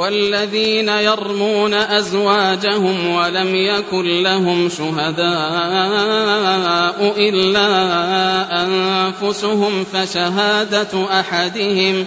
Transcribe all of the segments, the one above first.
والذين يرمون أزواجهم ولم يكن لهم شهداء إلا أنفسهم فشهادة أحدهم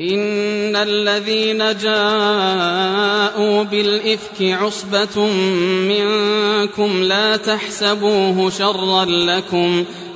إن الذين جاءوا بالإفك عصبة منكم لا تحسبوه شرا لكم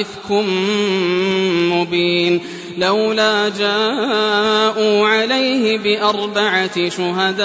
إفك مبين لولا جاءوا عليه بأربعة شهداء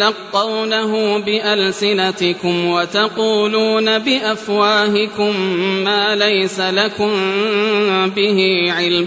تلقونه بألسنتكم وتقولون بأفواهكم ما ليس لكم به علم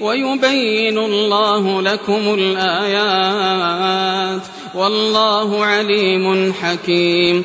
ويبين الله لكم الآيات. والله عليم حكيم.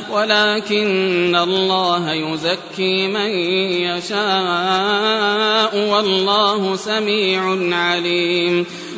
ولكن الله يزكي من يشاء والله سميع عليم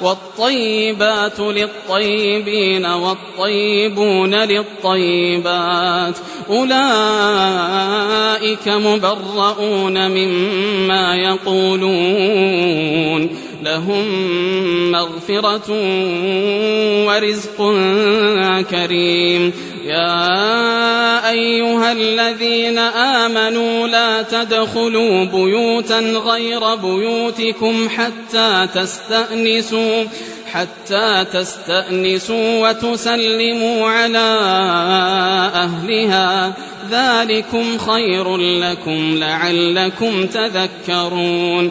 والطيبات للطيبين والطيبون للطيبات أولئك مبرؤون مما يقولون لهم مغفرة ورزق كريم. يا أيها الذين آمنوا لا تدخلوا بيوتا غير بيوتكم حتى تستأنسوا حتى تستأنسوا وتسلموا على أهلها. ذلكم خير لكم لعلكم تذكرون.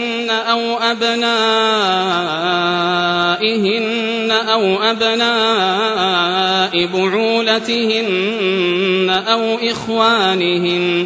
أو أبنائهن أو أبناء بعولتهن أو إخوانهن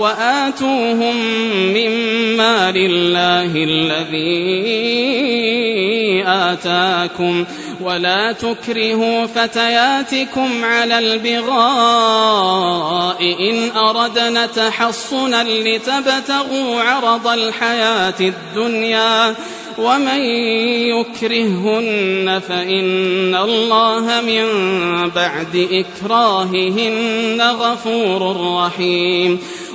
وآتوهم مما لله الذي آتاكم ولا تكرهوا فتياتكم على البغاء إن أردنا تحصنا لتبتغوا عرض الحياة الدنيا ومن يكرههن فإن الله من بعد إكراههن غفور رحيم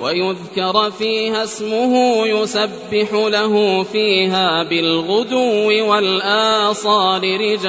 ويذكر فيها اسمه يسبح له فيها بالغدو والآصال رجال.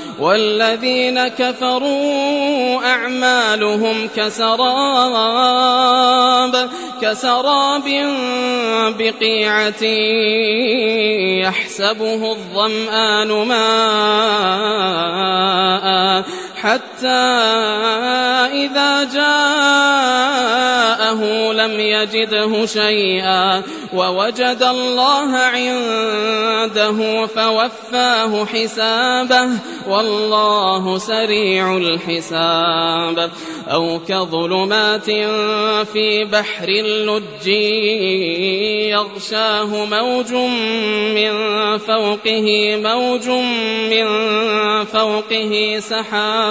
والذين كفروا أعمالهم كسراب كسراب بقيعة يحسبه الظمآن ماء. حتى إذا جاءه لم يجده شيئا ووجد الله عنده فوفاه حسابه والله سريع الحساب. أو كظلمات في بحر اللج يغشاه موج من فوقه موج من فوقه سحاب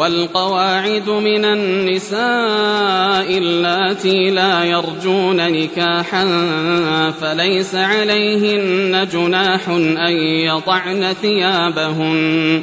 والقواعد من النساء اللاتي لا يرجون نكاحا فليس عليهن جناح أن يضعن ثيابهن.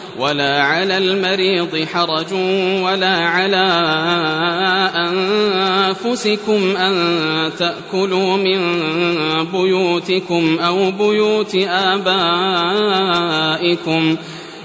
ولا على المريض حرج ولا على أنفسكم أن تأكلوا من بيوتكم أو بيوت آبائكم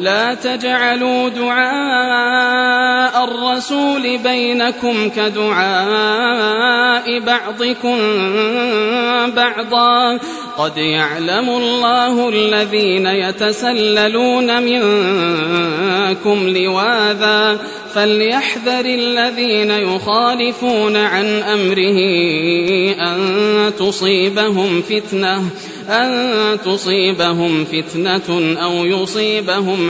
لا تجعلوا دعاء الرسول بينكم كدعاء بعضكم بعضا. قد يعلم الله الذين يتسللون منكم لواذا. فليحذر الذين يخالفون عن أمره أن تصيبهم فتنة أن تصيبهم فتنة أو يصيبهم